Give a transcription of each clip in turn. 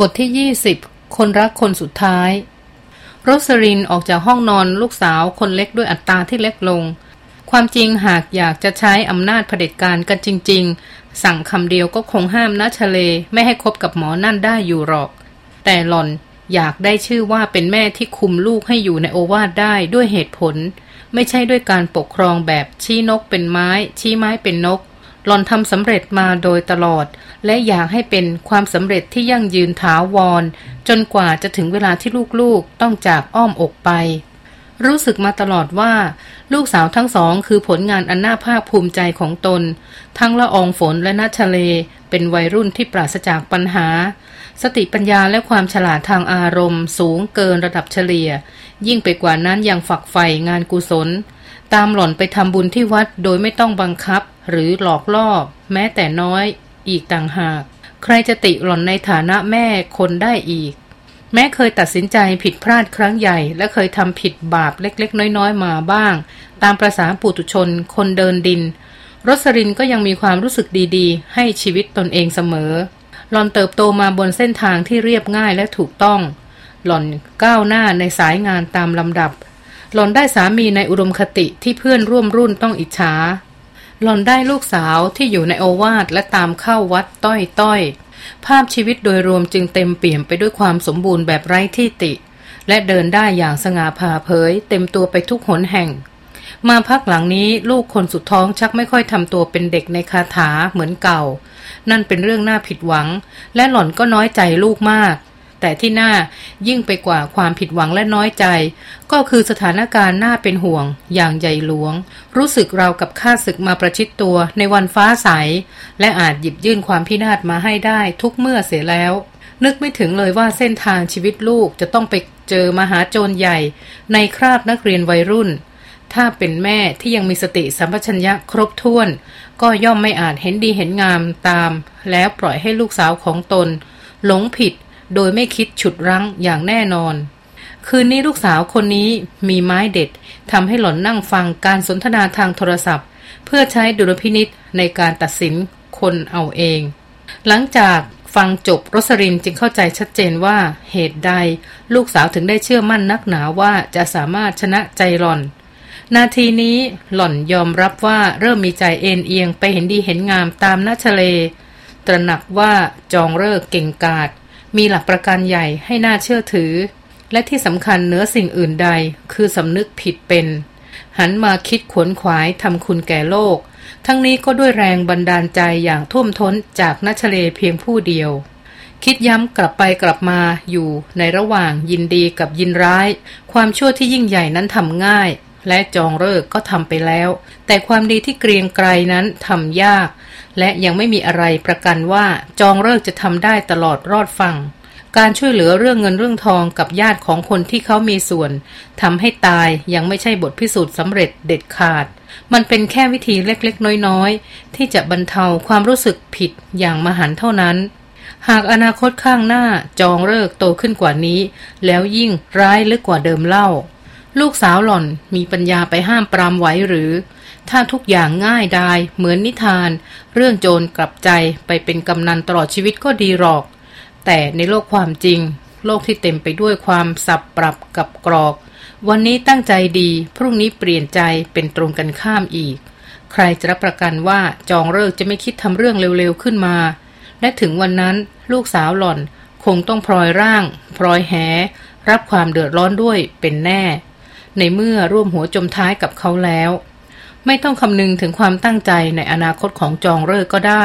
บทที่ 20 คนรักคนสุดท้าย โรสรินออกจากห้องนอนลูกสาวคนเล็กด้วยอัตราที่เล็กลง ความจริงหากอยากจะใช้อำนาจเผด็จการกันจริง ๆ สั่งคำเดียวก็คงห้ามนาชเล ไม่ให้คบกับหมอนั่นได้อยู่หรอก แต่หล่อนอยากได้ชื่อว่าเป็นแม่ที่คุมลูกให้อยู่ในโอวาทได้ด้วยเหตุผล ไม่ใช่ด้วยการปกครองแบบชี้นกเป็นไม้ ชี้ไม้เป็นนก หล่อนทำสำเร็จมาโดยตลอด และอยากให้เป็นความสำเร็จที่ยั่งยืนถาวร จนกว่าจะถึงเวลาที่ลูกๆต้องจากอ้อมอกไป รู้สึกมาตลอดว่า ลูกสาวทั้งสองคือผลงานอันน่าภาคภูมิใจของตน ทั้งละอองฝนและนัชเล เป็นวัยรุ่นที่ปราศจากปัญหา สติปัญญาและความฉลาดทางอารมณ์ สูงเกินระดับเฉลี่ย ยิ่งไปกว่านั้นยังฝักใฝ่งานกุศล ตามหล่อนไปทำบุญที่วัดโดยไม่ต้องบังคับหรือหลอกล่อแม้แต่น้อยอีกต่างหาก ใครจะติหล่อนในฐานะแม่คนได้อีก แม้เคยตัดสินใจผิดพลาดครั้งใหญ่ และเคยทำผิดบาปเล็กๆ น้อยๆ มาบ้าง ตามประษาปุตุชนคนเดินดิน รสรินก็ยังมีความรู้สึกดีๆ ให้ชีวิตตนเองเสมอ หล่อนเติบโตมาบนเส้นทางที่เรียบง่ายและถูกต้อง หล่อนก้าวหน้าในสายงานตามลำดับ หล่อนได้สามีในอุดมคติที่เพื่อนร่วมรุ่นต้องอิจฉา หล่อนได้ลูกสาวที่อยู่ในโอวาทและตามเข้าวัดต้อยต้อยภาพชีวิตโดยรวมจึงเต็มเปี่ยมไปด้วยความสมบูรณ์แบบไร้ที่ติ และเดินได้อย่างสง่าผ่าเผย เต็มตัวไปทุกหนแห่ง มาพักหลังนี้ลูกคนสุดท้องชักไม่ค่อยทำตัวเป็นเด็กในคาถาเหมือนเก่า นั่นเป็นเรื่องน่าผิดหวัง และหล่อนก็น้อยใจลูกมาก แต่ที่น่ายิ่งไปกว่าความผิดหวังและน้อยใจ ก็คือสถานการณ์น่าเป็นห่วง อย่างใหญ่หลวง รู้สึกเรากับข้าศึกมาประชิดตัวในวันฟ้าใส และอาจหยิบยื่นความพินาศมาให้ได้ทุกเมื่อเสียแล้ว นึกไม่ถึงเลยว่าเส้นทางชีวิตลูกจะต้องไปเจอมหาโจรใหญ่ ในคราบนักเรียนวัยรุ่นถ้าเป็นแม่ที่ยังมีสติสัมปชัญญะครบถ้วน ก็ย่อมไม่อาจเห็นดีเห็นงามตาม แล้วปล่อยให้ลูกสาวของตน หลงผิด โดยไม่คิดฉุดรั้งอย่างแน่นอน คืนนี้ลูกสาวคนนี้มีไม้เด็ดทำให้หล่อนนั่งฟังการสนทนาทางโทรศัพท์ เพื่อใช้ดุลพินิษในการตัดสินคนเอาเอง หลังจากฟังจบรสรินจึงเข้าใจชัดเจนว่าเหตุใด ลูกสาวถึงได้เชื่อมั่นนักหนาว่าจะสามารถชนะใจหล่อน นาทีนี้หล่อนยอมรับว่าเริ่มมีใจเอ็นเอียงไปเห็นดีเห็นงามตามนัชเล ตระหนักว่าจองเลิกเก่งกาจ มีหลักประกันใหญ่ให้น่าเชื่อถือ และที่สำคัญเหนือสิ่งอื่นใด คือสำนึกผิดเป็น หันมาคิดขวนขวายทำคุณแก่โลก ทั้งนี้ก็ด้วยแรงบันดาลใจอย่างท่วมท้นจากนัชเลเพียงผู้เดียว คิดย้ำกลับไปกลับมาอยู่ในระหว่างยินดีกับยินร้าย ความชั่วที่ยิ่งใหญ่นั้นทำง่ายและจองเลิกก็ทำไปแล้ว แต่ความดีที่เกรียงไกรนั้นทำยาก และยังไม่มีอะไรประกันว่าจองเลิกจะทำได้ตลอดรอดฟัง การช่วยเหลือเรื่องเงินเรื่องทองกับญาติของคนที่เขามีส่วนทำให้ตายยังไม่ใช่บทพิสูจน์สำเร็จเด็ดขาด มันเป็นแค่วิธีเล็กๆ น้อยๆ ที่จะบรรเทาความรู้สึกผิดอย่างมหันเท่านั้นหากอนาคตข้างหน้าจองเลิกโตขึ้นกว่านี้ แล้วยิ่งร้ายลึกกว่าเดิมเล่า ลูกสาวหล่อนมีปัญญาไปห้ามปรามไหวหรือ ถ้าทุกอย่างง่ายดายเหมือนนิทาน เรื่องโจรกลับใจไปเป็นกำนันตลอดชีวิตก็ดีหรอก แต่ในโลกความจริง โลกที่เต็มไปด้วยความสับปรับกับกรอก วันนี้ตั้งใจดี พรุ่งนี้เปลี่ยนใจเป็นตรงกันข้ามอีก ใครจะรับประกันว่าจองเลิกจะไม่คิดทำเรื่องเร็วๆขึ้นมา และถึงวันนั้นลูกสาวหล่อนคงต้องพลอยร่าง พลอยแห รับความเดือดร้อนด้วยเป็นแน่ ในเมื่อร่วมหัวจมท้ายกับเขาแล้ว ไม่ต้องคำนึงถึงความตั้งใจในอนาคตของจองเลิกก็ได้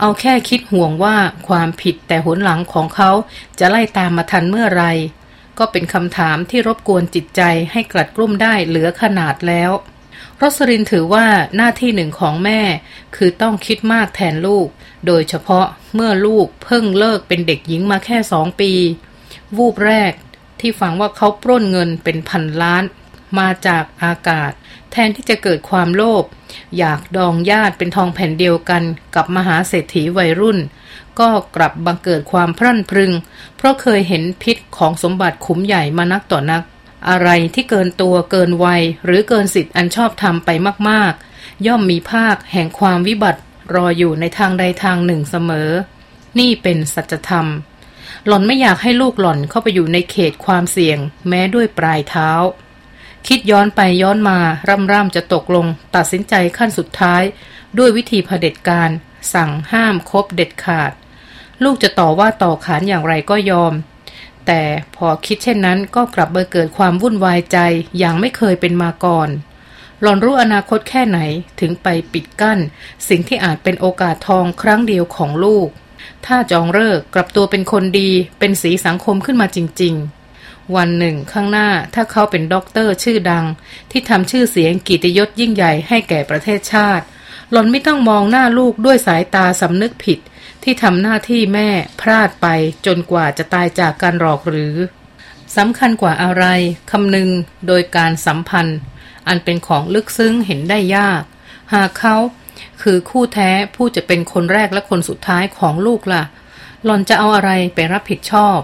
เอาแค่คิดห่วงว่าความผิดแต่หนหลังของเขาจะไล่ตามมาทันเมื่อไร ก็เป็นคำถามที่รบกวนจิตใจให้กลัดกลุ้มได้เหลือขนาดแล้วรสรินถือว่าหน้าที่หนึ่งของแม่ คือต้องคิดมากแทนลูก โดยเฉพาะเมื่อลูกเพิ่งเลิกเป็นเด็กหญิงมาแค่สองปี วูบแรกที่ฟังว่าเขาปล้นเงินเป็นพันล้าน มาจากอากาศ แทนที่จะเกิดความโลภอยากดองญาติเป็นทองแผ่นเดียวกันกับมหาเศรษฐีวัยรุ่น ก็กลับบังเกิดความพรั่นพรึง เพราะเคยเห็นพิษของสมบัติขุมใหญ่มานักต่อนัก อะไรที่เกินตัวเกินวัย หรือเกินสิทธิ์อันชอบทำไปมากๆ ย่อมมีภาคแห่งความวิบัติรออยู่ในทางใดทางหนึ่งเสมอ นี่เป็นสัจธรรม หล่อนไม่อยากให้ลูกหล่อนเข้าไปอยู่ในเขตความเสี่ยง แม้ด้วยปลายเท้า คิดย้อนไปย้อนมาร่ำร่ำจะตกลง ตัดสินใจขั้นสุดท้าย ด้วยวิธีเผด็จการ สั่งห้ามคบเด็ดขาด ลูกจะต่อว่าต่อขานอย่างไรก็ยอม แต่พอคิดเช่นนั้นก็กลับเบอเกิดความวุ่นวายใจอย่างไม่เคยเป็นมาก่อนหลอนรู้อนาคตแค่ไหนถึงไปปิดกั้น สิ่งที่อาจเป็นโอกาสทองครั้งเดียวของลูก ถ้าจองเลิกกลับตัวเป็นคนดีเป็นสีสังคมขึ้นมาจริง ๆ วันหนึ่งข้างหน้าถ้าเขาเป็นด็อกเตอร์ชื่อดัง ที่ทำชื่อเสียงกิตยศยิ่งใหญ่ให้แก่ประเทศชาติ หลอนไม่ต้องมองหน้าลูกด้วยสายตาสำนึกผิด ที่ทำหน้าที่แม่พลาดไปจนกว่าจะตายจากการหลอกหรือสำคัญกว่าอะไรคำนึงโดยการสัมพันธ์ อันเป็นของลึกซึ้งเห็นได้ยาก หากเขาคือคู่แท้ผู้จะเป็นคนแรกและคนสุดท้ายของลูกละ่ะ หล่อนจะเอาอะไรไปรับผิดชอบ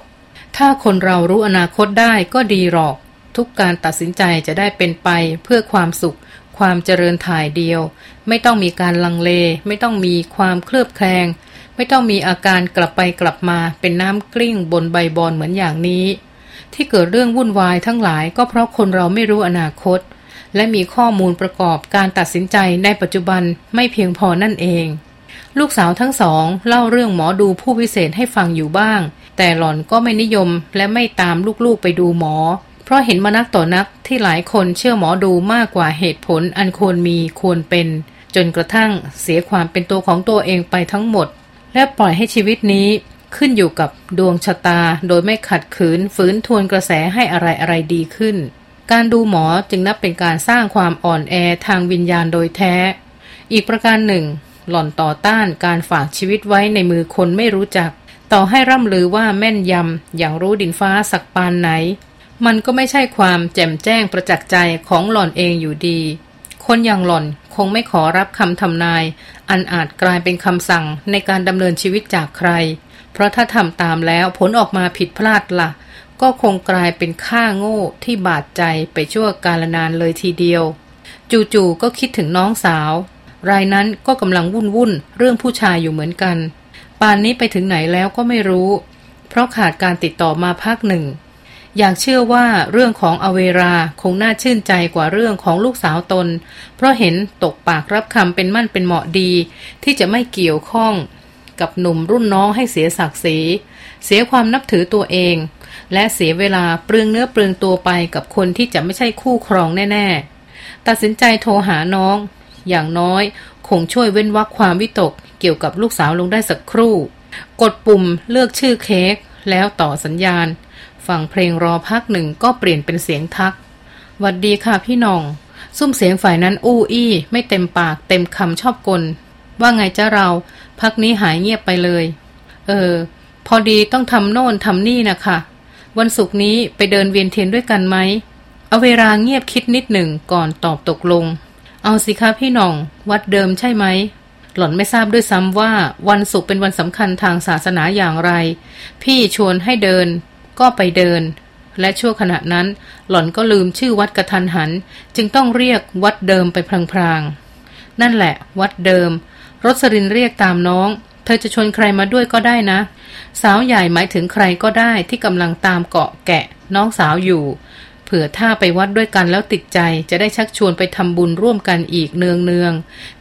ถ้าคนเรารู้อนาคตได้ก็ดีหรอก ทุกการตัดสินใจจะได้เป็นไปเพื่อความสุข ความเจริญถ่ายเดียว ไม่ต้องมีการลังเล ไม่ต้องมีความเคลือบแคลง ไม่ต้องมีอาการกลับไปกลับมาเป็นน้ำกลิ้งบนใบบอนเหมือนอย่างนี้ ที่เกิดเรื่องวุ่นวายทั้งหลายก็เพราะคนเราไม่รู้อนาคต และมีข้อมูลประกอบการตัดสินใจในปัจจุบันไม่เพียงพอนั่นเอง ลูกสาวทั้งสองเล่าเรื่องหมอดูผู้พิเศษให้ฟังอยู่บ้าง แต่หล่อนก็ไม่นิยมและไม่ตามลูกๆไปดูหมอ เพราะเห็นมานักต่อนักที่หลายคนเชื่อหมอดูมากกว่าเหตุผลอันควรมีควรเป็น จนกระทั่งเสียความเป็นตัวของตัวเองไปทั้งหมด และปล่อยให้ชีวิตนี้ขึ้นอยู่กับดวงชะตาโดยไม่ขัดขืนฝืนทวนกระแสให้อะไรอะไรดีขึ้น การดูหมอจึงนับเป็นการสร้างความอ่อนแอทางวิญญาณโดยแท้ อีกประการหนึ่ง หล่อนต่อต้านการฝากชีวิตไว้ในมือคนไม่รู้จัก ต่อให้ร่ำลือว่าแม่นยำอย่างรู้ดินฟ้าสักปานไหน มันก็ไม่ใช่ความแจ่มแจ้งประจักษ์ใจของหล่อนเองอยู่ดี คนอย่างหล่อนคงไม่ขอรับคำทำนาย อันอาจกลายเป็นคำสั่งในการดำเนินชีวิตจากใคร เพราะถ้าทำตามแล้วผลออกมาผิดพลาดละ่ะ ก็คงกลายเป็นข้าโง่ที่บาดใจไปชั่วกาลนานเลยทีเดียว จู่ๆก็คิดถึงน้องสาว รายนั้นก็กำลังวุ่นวุ่นเรื่องผู้ชายอยู่เหมือนกัน ป่านนี้ไปถึงไหนแล้วก็ไม่รู้ เพราะขาดการติดต่อมาพักหนึ่ง อยากเชื่อว่าเรื่องของอเวราคงน่าชื่นใจกว่าเรื่องของลูกสาวตน เพราะเห็นตกปากรับคำเป็นมั่นเป็นเหมาะดี ที่จะไม่เกี่ยวข้องกับหนุ่มรุ่นน้องให้เสียศักดิ์ศรี เสียความนับถือตัวเอง และเสียเวลาเปลืองเนื้อเปลืองตัวไปกับคนที่จะไม่ใช่คู่ครองแน่ ๆ ตัดสินใจโทรหาน้อง อย่างน้อยคงช่วยเว้นวักความวิตกเกี่ยวกับลูกสาวลงได้สักครู่ กดปุ่มเลือกชื่อเค้กแล้วต่อสัญญาณ ฟังเพลงรอพักหนึ่งก็เปลี่ยนเป็นเสียงทักวัดดีค่ะพี่น้อง ซุ้มเสียงฝ่ายนั้นอู้อี้ ไม่เต็มปากเต็มคำชอบกล ว่าไงจ้าเรา พักนี้หายเงียบไปเลย เออ พอดีต้องทำโน่นทำนี่นะคะ วันศุกร์นี้ไปเดินเวียนเทียนด้วยกันไหม เอาเวลาเงียบคิดนิดหนึ่งก่อนตอบตกลง เอาสิคะพี่น้อง วัดเดิมใช่ไหม หล่อนไม่ทราบด้วยซ้ำว่าวันศุกร์เป็นวันสำคัญทางศาสนาอย่างไร พี่ชวนให้เดิน ก็ไปเดิน และชั่วขณะนั้น หล่อนก็ลืมชื่อวัดกระทันหัน จึงต้องเรียกวัดเดิมไปพลางๆ นั่นแหละ วัดเดิม รสรินเรียกตามน้อง เธอจะชวนใครมาด้วยก็ได้นะ สาวใหญ่หมายถึงใครก็ได้ที่กำลังตามเกาะแกะน้องสาวอยู่ เผื่อถ้าไปวัดด้วยกันแล้วติดใจจะได้ชักชวนไปทำบุญร่วมกันอีกเนืองเนือง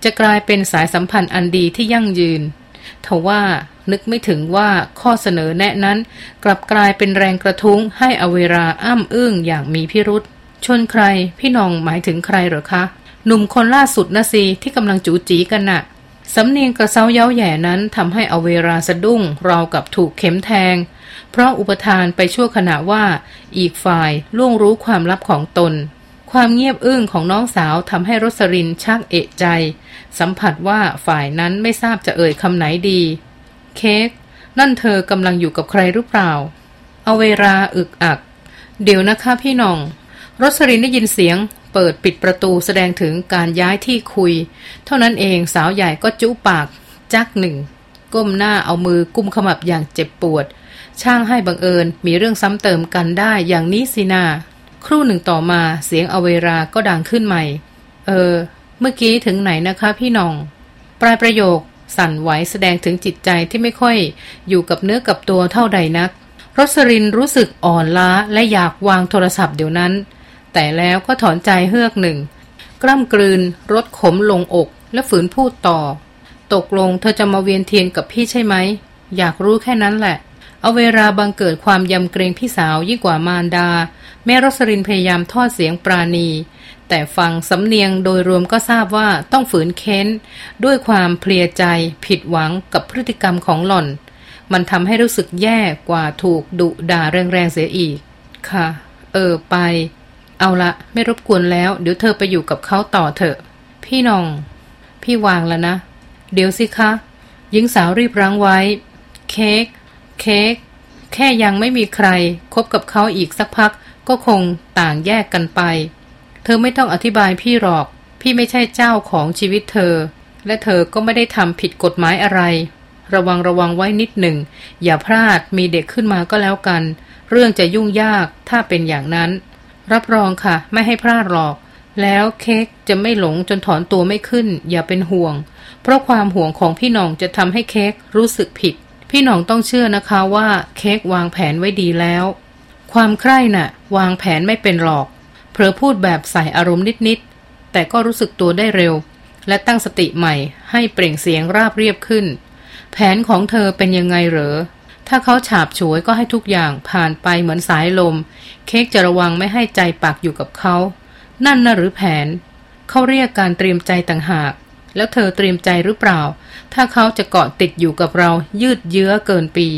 จะกลายเป็นสายสัมพันธ์อันดีที่ยั่งยืนทว่านึกไม่ถึงว่าข้อเสนอแนะนั้นกลับกลายเป็นแรงกระทุ้งให้อเวราอ้ำอึ้งอย่างมีพิรุษชนใครพี่น้องหมายถึงใครหรอคะ หนุ่มคนล่าสุดนะสิที่กำลังจูจีกันนะ่ะสำเนียงกระเซ้าเย้าแย่นั้นทำให้อเวราสะดุ้งราวกับถูกเข็มแทง เพราะอุปทานไปชั่วขณะว่า อีกฝ่ายล่วงรู้ความลับของตน ความเงียบอึ้งของน้องสาวทำให้รสรินชักเอะใจ สัมผัสว่าฝ่ายนั้นไม่ทราบจะเอ่ยคำไหนดี เค้กนั่นเธอกำลังอยู่กับใครหรือเปล่า เอาเวราอึกอัก เดี๋ยวนะคะพี่น้อง รสรินได้ยินเสียง เปิดปิดประตูแสดงถึงการย้ายที่คุย เท่านั้นเองสาวใหญ่ก็จุปาก จักหนึ่ง ก้มหน้าเอามือกุมขมับอย่างเจ็บปวด ช่างให้บังเอิญมีเรื่องซ้ำเติมกันได้อย่างนี้สินาครู่หนึ่งต่อมาเสียงอเวราก็ดังขึ้นใหม่ เออ เมื่อกี้ถึงไหนนะคะพี่น้อง ปลายประโยค สั่นไหวแสดงถึงจิตใจที่ไม่ค่อย อยู่กับเนื้อกับตัวเท่าใดนักรสรินรู้สึกอ่อนล้าและอยากวางโทรศัพท์เดี๋ยวนั้น แต่แล้วก็ถอนใจเฮือกหนึ่ง กล้ำกลืนรถขมลงอกและฝืนพูดต่อ ตกลงเธอจะมาเวียนเทียนกับพี่ใช่ไหม อยากรู้แค่นั้นแหละ เอาเวลาบังเกิดความยำเกรงพี่สาวยิ่งกว่ามารดา แม่รสรินพยายามทอดเสียงปราณี แต่ฟังสำเนียงโดยรวมก็ทราบว่าต้องฝืนเค้น ด้วยความเพลียใจ ผิดหวังกับพฤติกรรมของหล่อน มันทำให้รู้สึกแย่กว่าถูกดุด่าแรงๆเสียอีก ค่ะ เออไป เอาละไม่รบกวนแล้ว เดี๋ยวเธอไปอยู่กับเขาต่อเถอะ พี่น้อง พี่วางแล้วนะ เดี๋ยวสิคะหญิงสาวรีบรั้งไว้ เค้ก เค้กแค่ยังไม่มีใครคบกับเขาอีกสักพักก็คงต่างแยกกันไป เธอไม่ต้องอธิบายพี่หรอก พี่ไม่ใช่เจ้าของชีวิตเธอ และเธอก็ไม่ได้ทำผิดกฎหมายอะไร ระวังระวังไว้นิดหนึ่ง อย่าพลาดมีเด็กขึ้นมาก็แล้วกัน เรื่องจะยุ่งยากถ้าเป็นอย่างนั้น รับรองค่ะ ไม่ให้พลาดหรอก แล้วเค้กจะไม่หลงจนถอนตัวไม่ขึ้น อย่าเป็นห่วง เพราะความห่วงของพี่น้องจะทำให้เค้กรู้สึกผิด พี่น้องต้องเชื่อนะคะว่าเค้กวางแผนไว้ดีแล้ว ความใคร่น่ะ วางแผนไม่เป็นหรอก เผลอพูดแบบใส่อารมณ์นิดๆ แต่ก็รู้สึกตัวได้เร็ว และตั้งสติใหม่ให้เปล่งเสียงราบเรียบขึ้น แผนของเธอเป็นยังไงเหรอ ถ้าเขาฉาบฉวยก็ให้ทุกอย่างผ่านไปเหมือนสายลม เค้กจะระวังไม่ให้ใจปักอยู่กับเขา นั่นน่ะหรือแผน เขาเรียกการเตรียมใจต่างหาก แล้วเธอเตรียมใจหรือเปล่า ถ้าเขาจะเกาะติดอยู่กับเรายืดเยื้อเกินปี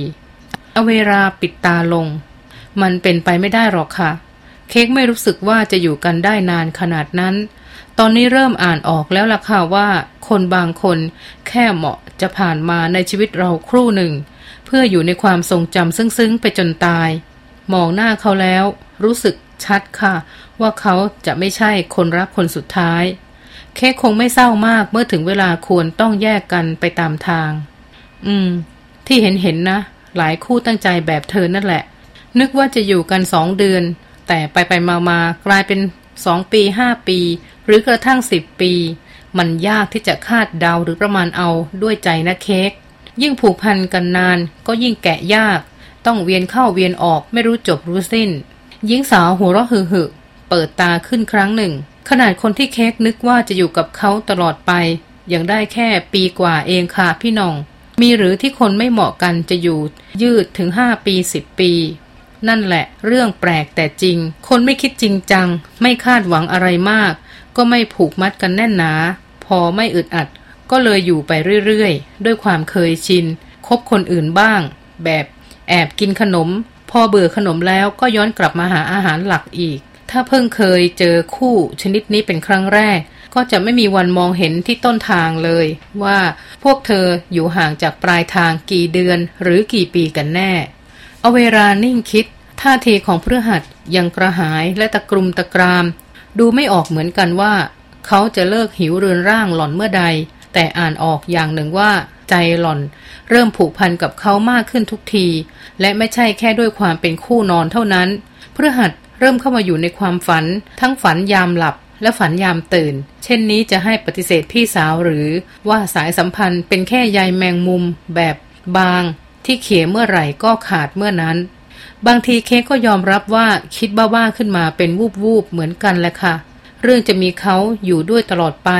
อเวราปิดตาลง มันเป็นไปไม่ได้หรอกค่ะ เค้กไม่รู้สึกว่าจะอยู่กันได้นานขนาดนั้น ตอนนี้เริ่มอ่านออกแล้วล่ะค่ะว่า คนบางคนแค่เหมาะจะผ่านมาในชีวิตเราครู่หนึ่ง เพื่ออยู่ในความทรงจำซึ้งๆไปจนตาย มองหน้าเขาแล้ว รู้สึกชัดค่ะ ว่าเขาจะไม่ใช่คนรักคนสุดท้าย แค่คงไม่เศร้ามากเมื่อถึงเวลาควรต้องแยกกันไปตามทาง อืม ที่เห็นเห็นนะ หลายคู่ตั้งใจแบบเธอนั่นแหละ นึกว่าจะอยู่กันสองเดือน แต่ไปไปมามากลายเป็นสองปีห้าปี หรือกระทั่งสิบปี มันยากที่จะคาดเดาหรือประมาณเอาด้วยใจนะเค้กยิ่งผูกพันกันนานก็ยิ่งแกะยาก ต้องเวียนเข้าเวียนออกไม่รู้จบรู้สิ้นหญิงสาวหัวเราะหึ่หึเปิดตาขึ้นครั้งหนึ่ง ขนาดคนที่เค้กนึกว่าจะอยู่กับเขาตลอดไป ยังได้แค่ปีกว่าเองค่ะพี่น้อง มีหรือที่คนไม่เหมาะกันจะอยู่ยืดถึงห้าปีสิบปี นั่นแหละ เรื่องแปลกแต่จริง คนไม่คิดจริงจัง ไม่คาดหวังอะไรมาก ก็ไม่ผูกมัดกันแน่นหนา พอไม่อึดอัด ก็เลยอยู่ไปเรื่อยๆ ด้วยความเคยชิน คบคนอื่นบ้าง แบบแอบกินขนม พอเบื่อขนมแล้วก็ย้อนกลับมาหาอาหารหลักอีก ถ้าเพิ่งเคยเจอคู่ชนิดนี้เป็นครั้งแรก ก็จะไม่มีวันมองเห็นที่ต้นทางเลย ว่าพวกเธออยู่ห่างจากปลายทางกี่เดือนหรือกี่ปีกันแน่ เอาเวลานิ่งคิด ท่าทีของเพื่อหัดยังกระหายและตะกรุมตะกราม ดูไม่ออกเหมือนกันว่า เขาจะเลิกหิวเรือนร่างหล่อนเมื่อใด แต่อ่านออกอย่างหนึ่งว่าใจหล่อน เริ่มผูกพันกับเขามากขึ้นทุกที และไม่ใช่แค่ด้วยความเป็นคู่นอนเท่านั้น เพื่อหัด เริ่มเข้ามาอยู่ในความฝัน ทั้งฝันยามหลับและฝันยามตื่น เช่นนี้จะให้ปฏิเสธพี่สาวหรือว่าสายสัมพันธ์เป็นแค่ใยแมงมุมแบบบาง ที่เขียเมื่อไหร่ก็ขาดเมื่อนั้น บางทีเค้กก็ยอมรับว่าคิดบ้าๆขึ้นมาเป็นวูบวูบเหมือนกันแหละค่ะ เรื่องจะมีเขาอยู่ด้วยตลอดไป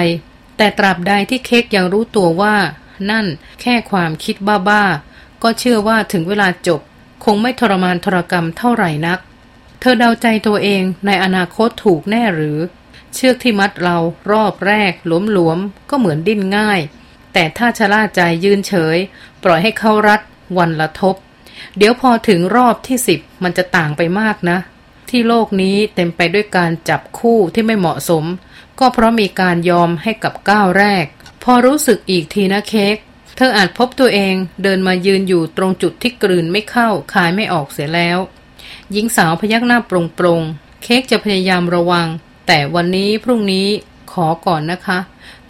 แต่ตราบใดที่เค้กยังรู้ตัวว่า นั่นแค่ความคิดบ้าๆก็เชื่อว่าถึงเวลาจบ คงไม่ทรมานทรกรรมเท่าไหร่นัก เธอเดาใจตัวเองในอนาคตถูกแน่หรือ เชือกที่มัดเรารอบแรกหลวมๆก็เหมือนดิ้นง่าย แต่ถ้าชะล่าใจยืนเฉย ปล่อยให้เขารัดวันละทบ เดี๋ยวพอถึงรอบที่สิบมันจะต่างไปมากนะ ที่โลกนี้เต็มไปด้วยการจับคู่ที่ไม่เหมาะสม ก็เพราะมีการยอมให้กับก้าวแรก พอรู้สึกอีกทีนะเค้กเธออาจพบตัวเองเดินมายืนอยู่ตรงจุดที่กลืนไม่เข้าคายไม่ออกเสียแล้ว หญิงสาวพยักหน้าปรงๆเค้กจะพยายามระวัง แต่วันนี้พรุ่งนี้ขอก่อนนะคะ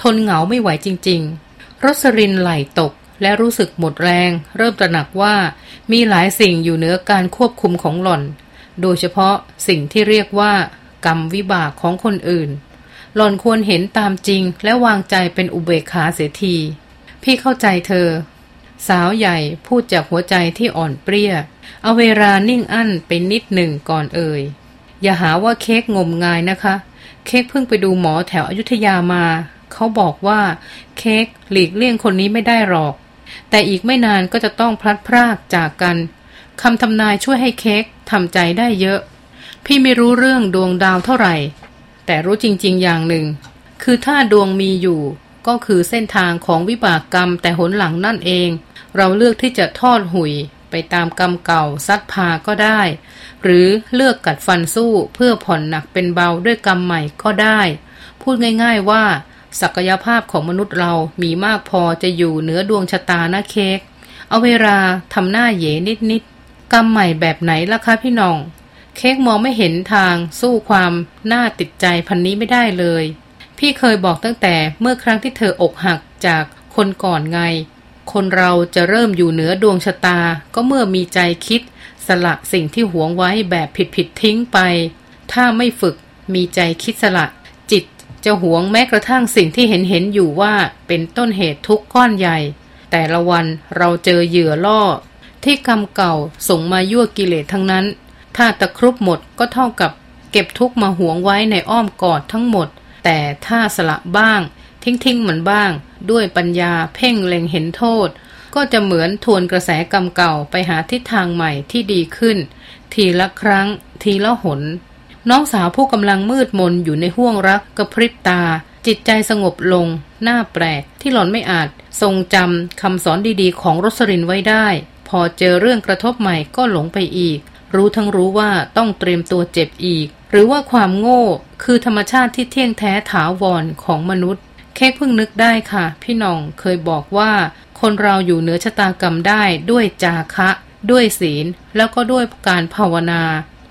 ทนเหงาไม่ไหวจริง ๆ รสรินไหลตกและรู้สึกหมดแรง เริ่มตระหนักว่ามีหลายสิ่งอยู่เหนือการควบคุมของหล่อน โดยเฉพาะสิ่งที่เรียกว่า กรรมวิบากของคนอื่น หล่อนควรเห็นตามจริงและวางใจเป็นอุเบกขาเสียที พี่เข้าใจเธอ สาวใหญ่พูดจากหัวใจที่อ่อนเปรี้ย เอาเวลานิ่งอั้นไปนิดหนึ่งก่อนเอ่ย อย่าหาว่าเค้กงมงายนะคะ เค้กเพิ่งไปดูหมอแถวอยุธยามา เขาบอกว่าเค้กหลีกเลี่ยงคนนี้ไม่ได้หรอก แต่อีกไม่นานก็จะต้องพลัดพรากจากกันคำทำนายช่วยให้เค้กทำใจได้เยอะ พี่ไม่รู้เรื่องดวงดาวเท่าไหร่ แต่รู้จริง ๆ อย่างหนึ่ง คือถ้าดวงมีอยู่ ก็คือเส้นทางของวิบากกรรมแต่หนหลังนั่นเอง เราเลือกที่จะทอดหุยไปตามกรรมเก่าซัดพาก็ได้ หรือเลือกกัดฟันสู้เพื่อผ่อนหนักเป็นเบาด้วยกรรมใหม่ก็ได้ พูดง่าย ๆว่า ศักยภาพของมนุษย์เรามีมากพอจะอยู่เหนือดวงชะตานะเค้กเอาเวลาทำหน้าเยนิดๆกรรมใหม่แบบไหนล่ะคะพี่น้อง เค้กมองไม่เห็นทางสู้ความน่าติดใจพันนี้ไม่ได้เลย พี่เคยบอกตั้งแต่เมื่อครั้งที่เธออกหักจากคนก่อนไง คนเราจะเริ่มอยู่เหนือดวงชะตา ก็เมื่อมีใจคิด สละสิ่งที่หวงไว้แบบผิดผิดทิ้งไป ถ้าไม่ฝึกมีใจคิดสละ จิตจะหวงแม้กระทั่งสิ่งที่เห็นเห็นอยู่ว่าเป็นต้นเหตุทุกก้อนใหญ่ แต่ละวันเราเจอเหยื่อล่อ ที่กรรมเก่าส่งมายั่วกิเลสทั้งนั้น ถ้าตะครุบหมดก็เท่ากับเก็บทุกมาหวงไว้ในอ้อมกอดทั้งหมด แต่ถ้าสละบ้าง ทิ้งทิ้งเหมือนบ้าง ด้วยปัญญาเพ่งเล็งเห็นโทษ ก็จะเหมือนทวนกระแสกรรมเก่าไปหาทิศทางใหม่ที่ดีขึ้น ทีละครั้ง ทีละหน น้องสาวผู้กำลังมืดมนอยู่ในห้วงรักกระพริบตา จิตใจสงบลง หน้าแปลก ที่หล่อนไม่อาจ ทรงจำคำสอนดีๆ ของรสรินไว้ได้ พอเจอเรื่องกระทบใหม่ก็หลงไปอีก รู้ทั้งรู้ว่าต้องเตรียมตัวเจ็บอีก หรือว่าความโง่คือธรรมชาติที่เที่ยงแท้ถาวรของมนุษย์ค้กเพิ่งนึกได้ค่ะ พี่น้องเคยบอกว่า คนเราอยู่เหนือชะตากรรมได้ด้วยจาคะ ด้วยศีล แล้วก็ด้วยการภาวนา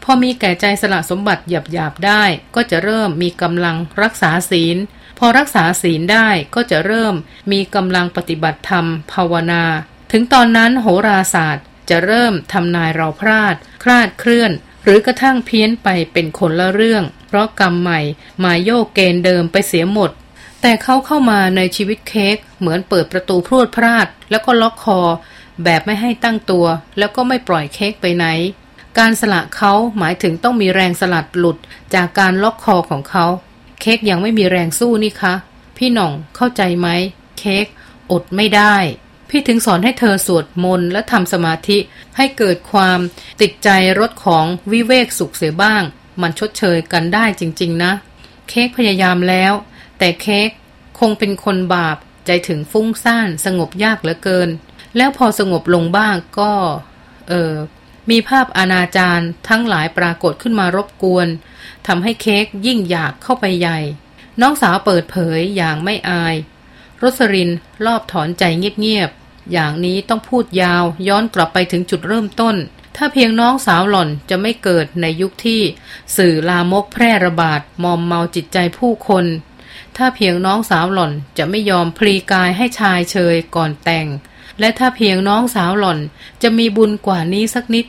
พอมีแก่ใจสละสมบัติหยาบๆได้ ก็จะเริ่มมีกำลังรักษาศีล พอรักษาศีลได้ก็จะเริ่มมีกำลังปฏิบัติธรรม ภาวนา ถึงตอนนั้นโหราศาสตร์จะเริ่มทำนายเราพลาด คลาดเคลื่อน หรือกระทั่งเพี้ยนไปเป็นคนละเรื่อง เพราะกรรมใหม่มาโยกเกณฑ์เดิมไปเสียหมด แต่เขาเข้ามาในชีวิตเค้กเหมือนเปิดประตูพรวดพลาด แล้วก็ล็อกคอ แบบไม่ให้ตั้งตัว แล้วก็ไม่ปล่อยเค้กไปไหน การสละเขาหมายถึงต้องมีแรงสลัดหลุดจากการล็อกคอของเขา เค้กยังไม่มีแรงสู้นี่คะ พี่หน่องเข้าใจไหม เค้กอดไม่ได้ พี่ถึงสอนให้เธอสวดมนต์และทำสมาธิให้เกิดความติดใจรสของวิเวกสุขเสียบ้าง มันชดเชยกันได้จริง ๆ นะ เค้กพยายามแล้ว แต่เค้กคงเป็นคนบาปใจถึงฟุ้งซ่านสงบยากเหลือเกิน แล้วพอสงบลงบ้างก็ เออมีภาพอนาจารทั้งหลายปรากฏขึ้นมารบกวนทำให้เค้กยิ่งอยากเข้าไปใหญ่ น้องสาวเปิดเผยอย่างไม่อายรสรินรอบถอนใจเงียบ อย่างนี้ต้องพูดยาวย้อนกลับไปถึงจุดเริ่มต้น ถ้าเพียงน้องสาวหล่อนจะไม่เกิดในยุคที่ สื่อลามกแพร่ระบาดมอมเมาจิตใจผู้คน ถ้าเพียงน้องสาวหล่อนจะไม่ยอมพลีกายให้ชายเชยก่อนแต่ง และถ้าเพียงน้องสาวหล่อนจะมีบุญกว่านี้สักนิด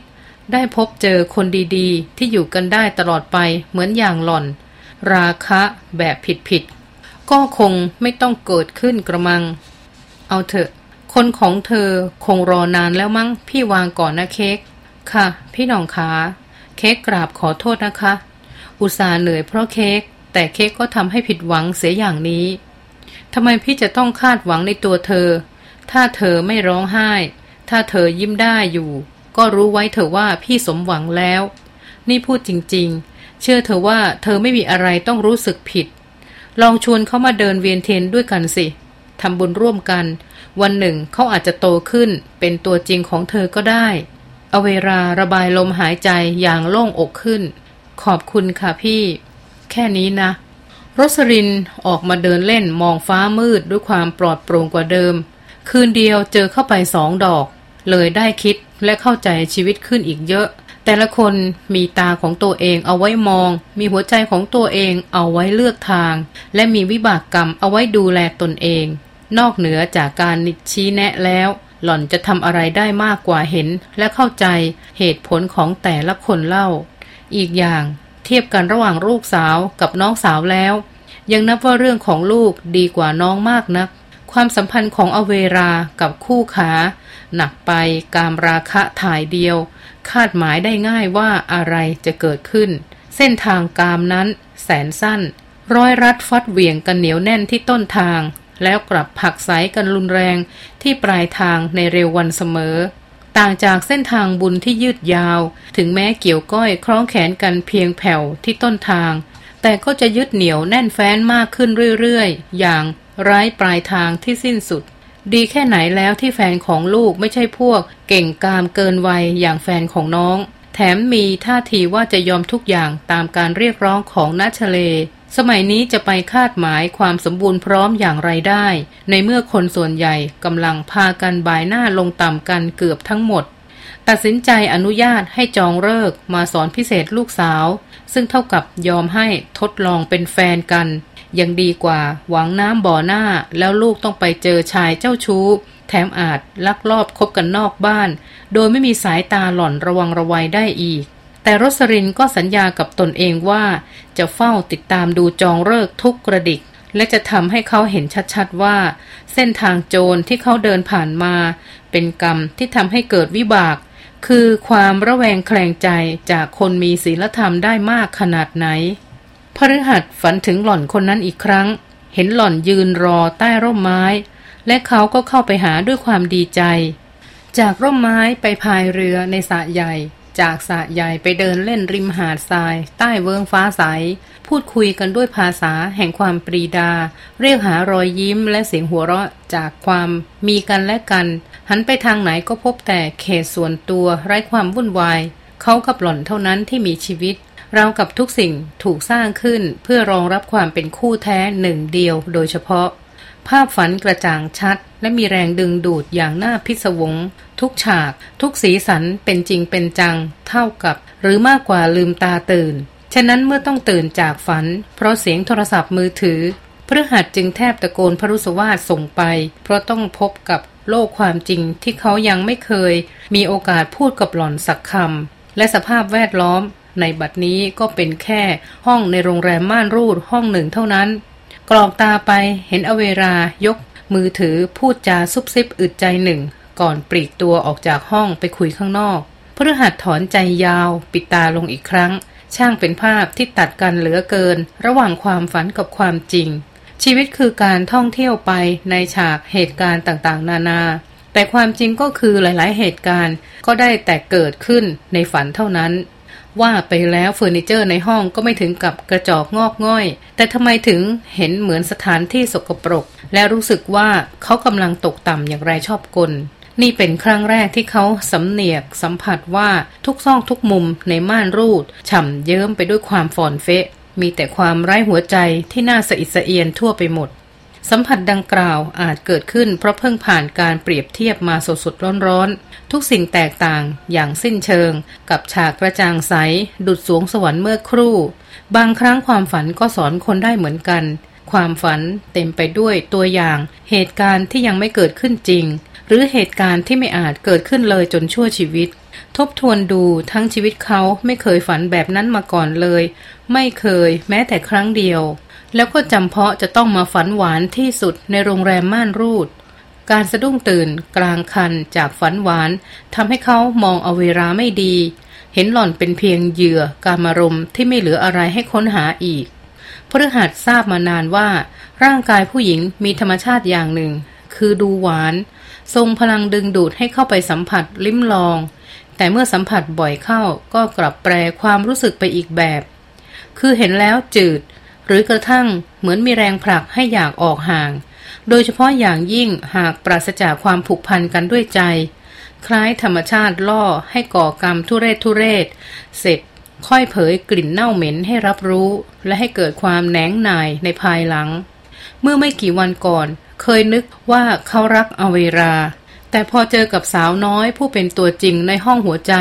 ได้พบเจอคนดีๆ ที่อยู่กันได้ตลอดไปเหมือนอย่างหล่อน ราคะแบบผิดๆก็คงไม่ต้องเกิดขึ้นกระมัง เอาเถอะ คนของเธอคงรอนานแล้วมั้งพี่วางก่อนนะเค้กค่ะ พี่น่องขาเค้กกราบขอโทษนะคะ อุตส่าห์เหนื่อยเพราะเค้กแต่เค้กก็ทำให้ผิดหวังเสียอย่างนี้ทำไมพี่จะต้องคาดหวังในตัวเธอ ถ้าเธอไม่ร้องไห้ ถ้าเธอยิ้มได้อยู่ ก็รู้ไว้เถอว่าพี่สมหวังแล้ว นี่พูดจริงๆ เชื่อเธอว่าเธอไม่มีอะไรต้องรู้สึกผิด ลองชวนเขามาเดินเวียนเทียนด้วยกันสิทำบุญร่วมกัน วันหนึ่งเขาอาจจะโตขึ้น เป็นตัวจริงของเธอก็ได้เอาเวลาระบายลมหายใจอย่างโล่งอกขึ้น ขอบคุณค่ะพี่ แค่นี้นะ รสรินออกมาเดินเล่นมองฟ้ามืดด้วยความปลอดโปร่งกว่าเดิม คืนเดียวเจอเข้าไปสองดอก เลยได้คิดและเข้าใจชีวิตขึ้นอีกเยอะ แต่ละคนมีตาของตัวเองเอาไว้มอง มีหัวใจของตัวเองเอาไว้เลือกทาง และมีวิบากกรรมเอาไว้ดูแลตนเอง นอกเหนือจากการนิชี้แนะแล้ว หล่อนจะทำอะไรได้มากกว่าเห็น และเข้าใจเหตุผลของแต่ละคนเล่า อีกอย่างเทียบกันระหว่างลูกสาวกับน้องสาวแล้ว ยังนับว่าเรื่องของลูกดีกว่าน้องมากนะัก ความสัมพันธ์ของอเวรากับคู่ขา หนักไปกามราคะถ่ายเดียว คาดหมายได้ง่ายว่าอะไรจะเกิดขึ้น เส้นทางกามนั้น แสนสั้น ร้อยรัดฟัดเหวี่ยงกันเหนียวแน่นที่ต้นทาง แล้วกลับผักใสกันรุนแรงที่ปลายทางในเร็ววันเสมอ ต่างจากเส้นทางบุญที่ยืดยาว ถึงแม้เกี่ยวก้อยคล้องแขนกันเพียงแผ่วที่ต้นทาง แต่ก็จะยึดเหนียวแน่นแฟ้นมากขึ้นเรื่อยๆ อย่างไร้ปลายทางที่สิ้นสุด ดีแค่ไหนแล้วที่แฟนของลูกไม่ใช่พวก เก่งกามเกินวัยอย่างแฟนของน้อง แถมมีท่าทีว่าจะยอมทุกอย่างตามการเรียกร้องของนัชเล สมัยนี้จะไปคาดหมายความสมบูรณ์พร้อมอย่างไรได้ ในเมื่อคนส่วนใหญ่กำลังพากันบายหน้าลงต่ำกันเกือบทั้งหมด ตัดสินใจอนุญาตให้จองเลิกมาสอนพิเศษลูกสาว ซึ่งเท่ากับยอมให้ทดลองเป็นแฟนกัน ยังดีกว่าหวังน้ำบ่อหน้าแล้วลูกต้องไปเจอชายเจ้าชู้ แถมอาจลักลอบคบกันนอกบ้าน โดยไม่มีสายตาหล่อนระวังระวัยได้อีก แต่รสรินก็สัญญากับตนเองว่า จะเฝ้าติดตามดูจองเลิกทุกกระดิก และจะทำให้เขาเห็นชัดๆว่า เส้นทางโจรที่เขาเดินผ่านมา เป็นกรรมที่ทำให้เกิดวิบาก คือความระแวงแคลงใจจากคนมีศีลธรรมได้มากขนาดไหนพฤหัสฝันถึงหล่อนคนนั้นอีกครั้ง เห็นหล่อนยืนรอใต้ร่มไม้ และเขาก็เข้าไปหาด้วยความดีใจ จากร่มไม้ไปพายเรือในสระใหญ่ จากสระใหญ่ไปเดินเล่นริมหาดทราย ใต้เวิงฟ้าใส พูดคุยกันด้วยภาษาแห่งความปรีดา เรียกหารอยยิ้มและเสียงหัวเราะจากความมีกันและกัน หันไปทางไหนก็พบแต่เขตส่วนตัวไร้ความวุ่นวาย เขากับหล่อนเท่านั้นที่มีชีวิตเรากับทุกสิ่งถูกสร้างขึ้นเพื่อรองรับความเป็นคู่แท้หนึ่งเดียวโดยเฉพาะ ภาพฝันกระจ่างชัด และมีแรงดึงดูดอย่างน่าพิศวง ทุกฉาก ทุกสีสันเป็นจริงเป็นจัง เท่ากับ หรือมากกว่าลืมตาตื่น ฉะนั้นเมื่อต้องตื่นจากฝัน เพราะเสียงโทรศัพท์มือถือพฤหัสจึงแทบตะโกนพรุสวาสส่งไป เพราะต้องพบกับโลกความจริงที่เขายังไม่เคย มีโอกาสพูดกับหล่อนสักคำและสภาพแวดล้อม ในบัดนี้ก็เป็นแค่ห้องในโรงแรมม่านรูดห้องหนึ่งเท่านั้น กรอกตาไปเห็นอเวรายก มือถือพูดจาซุบซิบอึดใจหนึ่ง ก่อนปลีกตัวออกจากห้องไปคุยข้างนอกพฤหัสถอนใจยาว ปิดตาลงอีกครั้ง ช่างเป็นภาพที่ตัดกันเหลือเกิน ระหว่างความฝันกับความจริง ชีวิตคือการท่องเที่ยวไปในฉากเหตุการณ์ต่างๆ นานา แต่ความจริงก็คือหลายๆ เหตุการณ์ก็ได้แต่เกิดขึ้นในฝันเท่านั้น ว่าไปแล้วเฟอร์นิเจอร์ในห้องก็ไม่ถึงกับกระจอกงอกง่อย แต่ทำไมถึงเห็นเหมือนสถานที่สกปรก และรู้สึกว่าเขากำลังตกต่ำอย่างไรชอบกล นี่เป็นครั้งแรกที่เขาสำเหนียกสัมผัสว่าทุกซอกทุกมุมในม่านรูดฉ่ำเยิ้มไปด้วยความฟอนเฟะ มีแต่ความไร้หัวใจที่น่าสะอิดสะเอียนทั่วไปหมด สัมผัสดังกล่าวอาจเกิดขึ้นเพราะเพิ่งผ่านการเปรียบเทียบมาสดๆร้อนๆ ทุกสิ่งแตกต่างอย่างสิ้นเชิง กับฉากกระจ่างใส ดุดสวงสวรรค์เมื่อครู่ บางครั้งความฝันก็สอนคนได้เหมือนกัน ความฝันเต็มไปด้วยตัวอย่าง เหตุการณ์ที่ยังไม่เกิดขึ้นจริง หรือเหตุการณ์ที่ไม่อาจเกิดขึ้นเลยจนชั่วชีวิต ทบทวนดูทั้งชีวิตเขาไม่เคยฝันแบบนั้นมาก่อนเลย ไม่เคย แม้แต่ครั้งเดียว แล้วก็จำเพาะจะต้องมาฝันหวานที่สุดในโรงแรมม่านรูด การสะดุ้งตื่นกลางคันจากฝันหวานทำให้เขามองเอาเวลาไม่ดี เห็นหล่อนเป็นเพียงเหยื่อการมารมที่ไม่เหลืออะไรให้ค้นหาอีกพฤหัสทราบมานานว่า ร่างกายผู้หญิงมีธรรมชาติอย่างหนึ่ง คือดูหวาน ทรงพลังดึงดูดให้เข้าไปสัมผัสลิ้มลอง แต่เมื่อสัมผัสบ่อยเข้าก็กลับแปลความรู้สึกไปอีกแบบ คือเห็นแล้วจืด หรือกระทั่งเหมือนมีแรงผลักให้อยากออกห่าง โดยเฉพาะอย่างยิ่งหากปราศจากความผูกพันกันด้วยใจ คล้ายธรรมชาติล่อให้ก่อกรรมทุเรศทุเรศ เสร็จค่อยเผยกลิ่นเน่าเหม็นให้รับรู้ และให้เกิดความแหนงหน่ายในภายหลัง เมื่อไม่กี่วันก่อน เคยนึกว่าเขารักอเวรา แต่พอเจอกับสาวน้อยผู้เป็นตัวจริงในห้องหัวใจ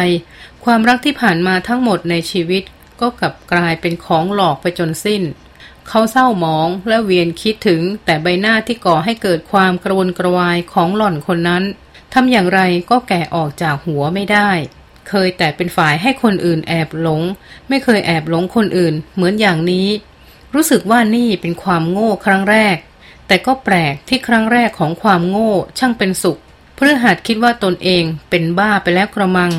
ความรักที่ผ่านมาทั้งหมดในชีวิตก็กลับกลายเป็นของหลอกไปจนสิ้น เขาเศร้าหมองและเวียนคิดถึงแต่ใบหน้าที่ก่อให้เกิดความกระวนกระวายของหล่อนคนนั้นทำอย่างไรก็แก่ออกจากหัวไม่ได้ เคยแต่เป็นฝ่ายให้คนอื่นแอบหลง ไม่เคยแอบหลงคนอื่นเหมือนอย่างนี้ รู้สึกว่านี่เป็นความโง่ครั้งแรก แต่ก็แปลกที่ครั้งแรกของความโง่ช่างเป็นสุขเพฤหัสคิดว่าตนเองเป็นบ้าไปแล้วกระมัง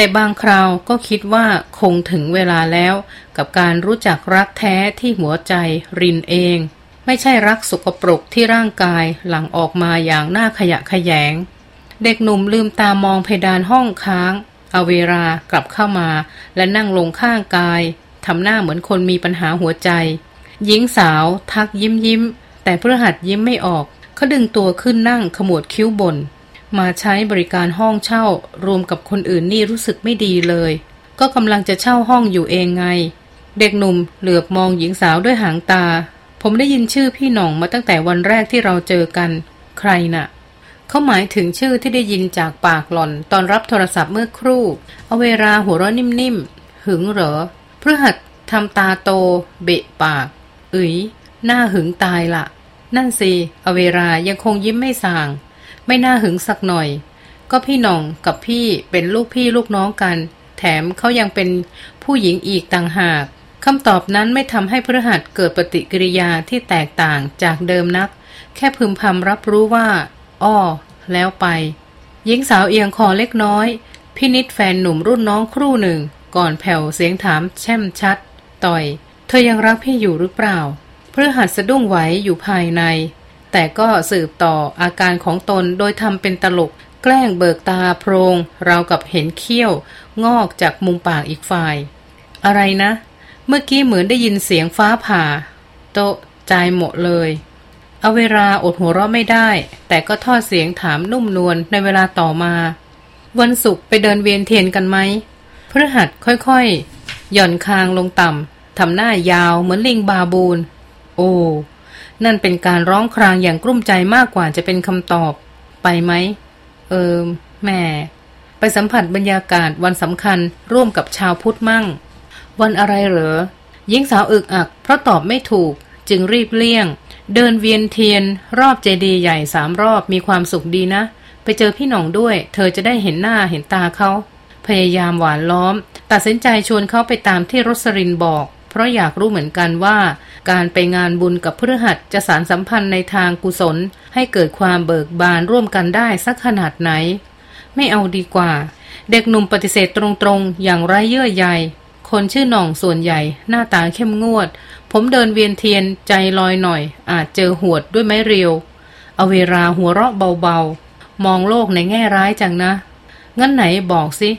แต่บางคราวก็คิดว่าคงถึงเวลาแล้ว กับการรู้จักรักแท้ที่หัวใจรินเอง ไม่ใช่รักสุกปรกที่ร่างกายหลังออกมาอย่างน่าขยะขยง เด็กหนุ่มลืมตามองเพดานห้องค้าง เอาเวลากลับเข้ามา และนั่งลงข้างกายทำหน้าเหมือนคนมีปัญหาหัวใจ หญิงสาว ทักยิ้มยิ้ม แต่พฤหัสยิ้มไม่ออกเขาดึงตัวขึ้นนั่งขมวดคิ้วบน มาใช้บริการห้องเช่า รวมกับคนอื่นนี่รู้สึกไม่ดีเลย ก็กำลังจะเช่าห้องอยู่เองไง เด็กหนุ่มเหลือบมองหญิงสาวด้วยหางตา ผมได้ยินชื่อพี่หน่องมาตั้งแต่วันแรกที่เราเจอกัน ใครนะ่ะเขาหมายถึงชื่อที่ได้ยินจากปากหล่อน ตอนรับโทรศัพท์เมื่อครู่ เอาเวลาหัวเราะนิ่มๆหึงเหรอเพื่อหัดทำตาโต เบะปากอ๋ยหน้าหึงตายละนั่นสิ อเวลายังคงยิ้มไม่สาง ไม่น่าหึงสักหน่อย ก็พี่น้องกับพี่เป็นลูกพี่ลูกน้องกัน แถมเขายังเป็นผู้หญิงอีกต่างหากคำตอบนั้นไม่ทำให้พฤหัสเกิดปฏิกิริยาที่แตกต่างจากเดิมนัก แค่พึมพำรับรู้ว่า อ้อ แล้วไป หญิงสาวเอียงคอเล็กน้อย พินิษแฟนหนุ่มรุ่นน้องครู่หนึ่ง ก่อนแผ่วเสียงถามแช่มชัด ต่อย เธอยังรักพี่อยู่หรือเปล่าพฤหัสสะดุ้งไหวอยู่ภายใน แต่ก็สืบต่ออาการของตนโดยทำเป็นตลก แกล้งเบิกตาโพรงราวกับเห็นเขี้ยว งอกจากมุมปากอีกฝ่าย อะไรนะ เมื่อกี้เหมือนได้ยินเสียงฟ้าผ่า โตใจหมดเลยเอาเวลาอดหัวเราะไม่ได้ แต่ก็ทอดเสียงถามนุ่มนวลในเวลาต่อมา วันศุกร์ไปเดินเวียนเทียนกันไหมพฤหัสค่อยๆ หย่อนคางลงต่ำทำหน้ายาวเหมือนลิงบาบูน โอ้ นั่นเป็นการร้องครางอย่างกลุ้มใจมากกว่าจะเป็นคำตอบ ไปไหม เออแม่ ไปสัมผัสบรรยากาศวันสำคัญร่วมกับชาวพุทธมั่ง วันอะไรเหรอหญิงสาวอึกอัก เพราะตอบไม่ถูก จึงรีบเลี่ยง เดินเวียนเทียน รอบเจดีย์ใหญ่สามรอบมีความสุขดีนะ ไปเจอพี่หน่องด้วย เธอจะได้เห็นหน้าเห็นตาเขาพยายามหวานล้อม ตัดสินใจชวนเขาไปตามที่รสรินบอก เพราะอยากรู้เหมือนกันว่า การไปงานบุญกับพฤหัสจะสารสัมพันธ์ในทางกุศล ให้เกิดความเบิกบานร่วมกันได้สักขนาดไหน ไม่เอาดีกว่า เด็กหนุ่มปฏิเสธตรงๆ อย่างไร้เยื่อใยคนชื่อหน่องส่วนใหญ่ หน้าตาเข้มงวด ผมเดินเวียนเทียนใจลอยหน่อย อาจเจอหวดด้วยไม้เรียวเอาเวลาหัวเราะเบาๆ มองโลกในแง่ร้ายจังนะ งั้นไหนบอกสิ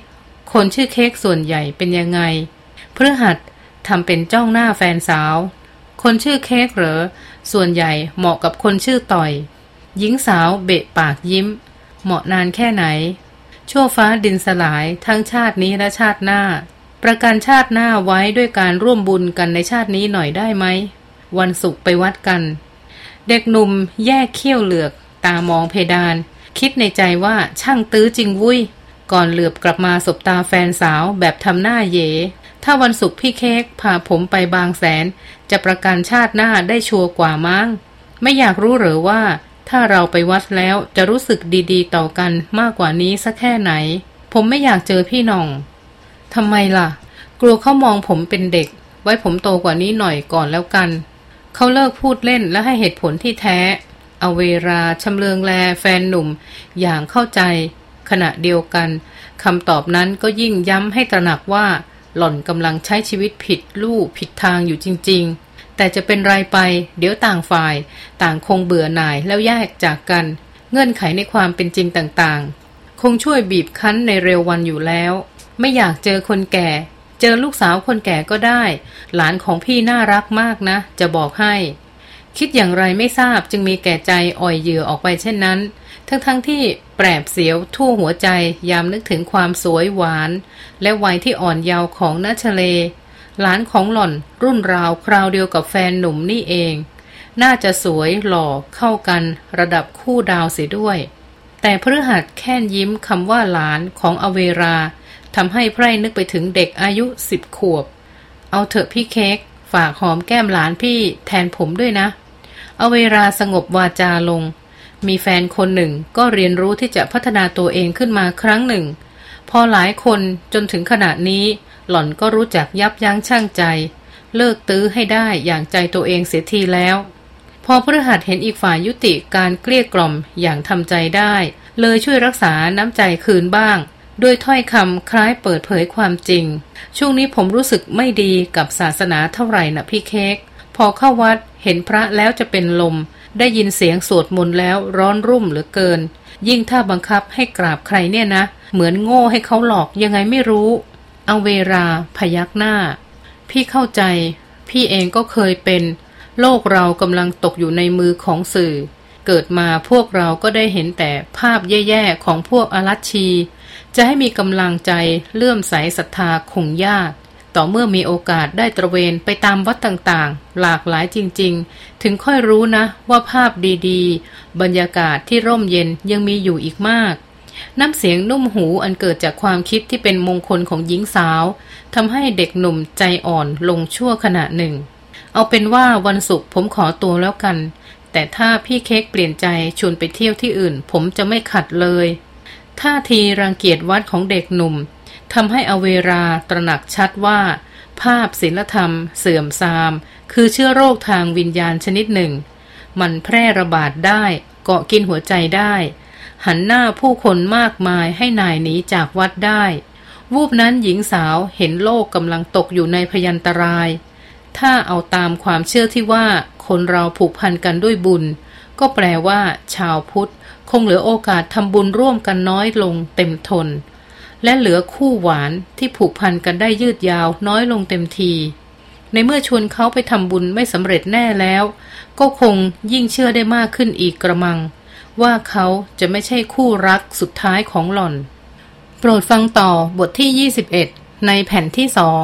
คนชื่อเค้กส่วนใหญ่เป็นยังไงเพฤหัส ทำเป็นจ้องหน้าแฟนสาว คนชื่อเค้กเหรอ ส่วนใหญ่เหมาะกับคนชื่อต่อย หญิงสาวเบะปากยิ้ม เหมาะนานแค่ไหน ชั่วฟ้าดินสลายทั้งชาตินี้และชาติหน้า ประกันชาติหน้าไว้ด้วยการร่วมบุญกันในชาตินี้หน่อยได้ไหม วันศุกร์ไปวัดกัน เด็กหนุ่มแยกเขี้ยวเหลือก ตามองเพดาน คิดในใจว่าช่างตื้อจริงวุ้ยก่อนเหลือบกลับมาสบตาแฟนสาวแบบทำหน้าเย ถ้าวันศุกร์พี่เค้กพาผมไปบางแสน จะประกันชาติหน้าได้ชัวร์กว่ามั้ง ไม่อยากรู้หรือว่า ถ้าเราไปวัดแล้วจะรู้สึกดีๆ ต่อกันมากกว่านี้สักแค่ไหน ผมไม่อยากเจอพี่น้องทำไมล่ะ กลัวเขามองผมเป็นเด็ก ไว้ผมโตกว่านี้หน่อยก่อนแล้วกัน เขาเลิกพูดเล่นและให้เหตุผลที่แท้ เอาเวลาชำเลืองแลแฟนหนุ่ม อย่างเข้าใจ ขณะเดียวกันคำตอบนั้นก็ยิ่งย้ำให้ตระหนักว่า หล่อนกำลังใช้ชีวิตผิดลู่ผิดทางอยู่จริง ๆ แต่จะเป็นไรไป เดี๋ยวต่างฝ่าย ต่างคงเบื่อหน่ายแล้วแยกจากกัน เงื่อนไขในความเป็นจริงต่างๆ คงช่วยบีบคั้นในเร็ววันอยู่แล้ว ไม่อยากเจอคนแก่ เจอลูกสาวคนแก่ก็ได้ หลานของพี่น่ารักมากนะ จะบอกให้ คิดอย่างไรไม่ทราบจึงมีแก่ใจอ่อยเหยื่อออกไปเช่นนั้น ทั้งๆทที่แปรบเสียวทั่วหัวใจยามนึกถึงความสวยหวาน และวัยที่อ่อนเยาว์ของนัชเล หลานของหล่อนรุ่นราวคราวเดียวกับแฟนหนุ่มนี่เอง น่าจะสวยหล่อเข้ากันระดับคู่ดาวเสียด้วย แต่พฤหัสแค่นยิ้มคำว่าหลานของอเวราทำให้ไพร่นึกไปถึงเด็กอายุสิบขวบ เอาเถอะพี่เค้กฝากหอมแก้มหลานพี่แทนผมด้วยนะ เอาเวราสงบวาจาลง มีแฟนคนหนึ่งก็เรียนรู้ที่จะพัฒนาตัวเองขึ้นมาครั้งหนึ่ง พอหลายคนจนถึงขนาดนี้ หล่อนก็รู้จักยับยั้งชั่งใจ เลิกตื้อให้ได้อย่างใจตัวเองเสียทีแล้ว พอพฤหัสเห็นอีกฝ่ายยุติการเกลี้ยกล่อมอย่างทำใจได้ เลยช่วยรักษาน้ำใจคืนบ้างด้วยถ้อยคำคล้ายเปิดเผยความจริง ช่วงนี้ผมรู้สึกไม่ดีกับศาสนาเท่าไหร่นะพี่เค้ก พอเข้าวัด เห็นพระแล้วจะเป็นลม ได้ยินเสียงสวดมนต์แล้วร้อนรุ่มเหลือเกิน ยิ่งถ้าบังคับให้กราบใครเนี่ยนะ เหมือนโง่ให้เขาหลอกยังไงไม่รู้ เอาเวลาพยักหน้า พี่เข้าใจ พี่เองก็เคยเป็น โลกเรากำลังตกอยู่ในมือของสื่อ เกิดมาพวกเราก็ได้เห็นแต่ภาพแย่ๆของพวกอารัชชีจะให้มีกำลังใจเลื่อมใสศรัทธาคงยาก ต่อเมื่อมีโอกาสได้ตระเวนไปตามวัดต่างๆ หลากหลายจริงๆ ถึงค่อยรู้นะว่าภาพดีๆ บรรยากาศที่ร่มเย็นยังมีอยู่อีกมาก น้ำเสียงนุ่มหูอันเกิดจากความคิดที่เป็นมงคลของหญิงสาวทำให้เด็กหนุ่มใจอ่อนลงชั่วขณะหนึ่ง เอาเป็นว่าวันศุกร์ผมขอตัวแล้วกัน แต่ถ้าพี่เค้กเปลี่ยนใจชวนไปเที่ยวที่อื่น ผมจะไม่ขัดเลยท่าทีรังเกียจวัดของเด็กหนุ่ม ทำให้อเวราตระหนักชัดว่า ภาพศิลธรรม เสื่อมทราม คือเชื้อโรคทางวิญญาณชนิดหนึ่ง มันแพร่ระบาดได้เกาะกินหัวใจได้ หันหน้าผู้คนมากมายให้นายหนีจากวัดได้ วูบนั้นหญิงสาวเห็นโลกกำลังตกอยู่ในพยันตราย ถ้าเอาตามความเชื่อที่ว่าคนเราผูกพันกันด้วยบุญ ก็แปลว่า ชาวพุทธ คงเหลือโอกาสทำบุญร่วมกันน้อยลงเต็มทน และเหลือคู่หวานที่ผูกพันกันได้ยืดยาวน้อยลงเต็มที ในเมื่อชวนเขาไปทำบุญไม่สำเร็จแน่แล้ว ก็คงยิ่งเชื่อได้มากขึ้นอีกกระมัง ว่าเขาจะไม่ใช่คู่รักสุดท้ายของหล่อน โปรดฟังต่อบทที่ 21 ในแผ่นที่สอง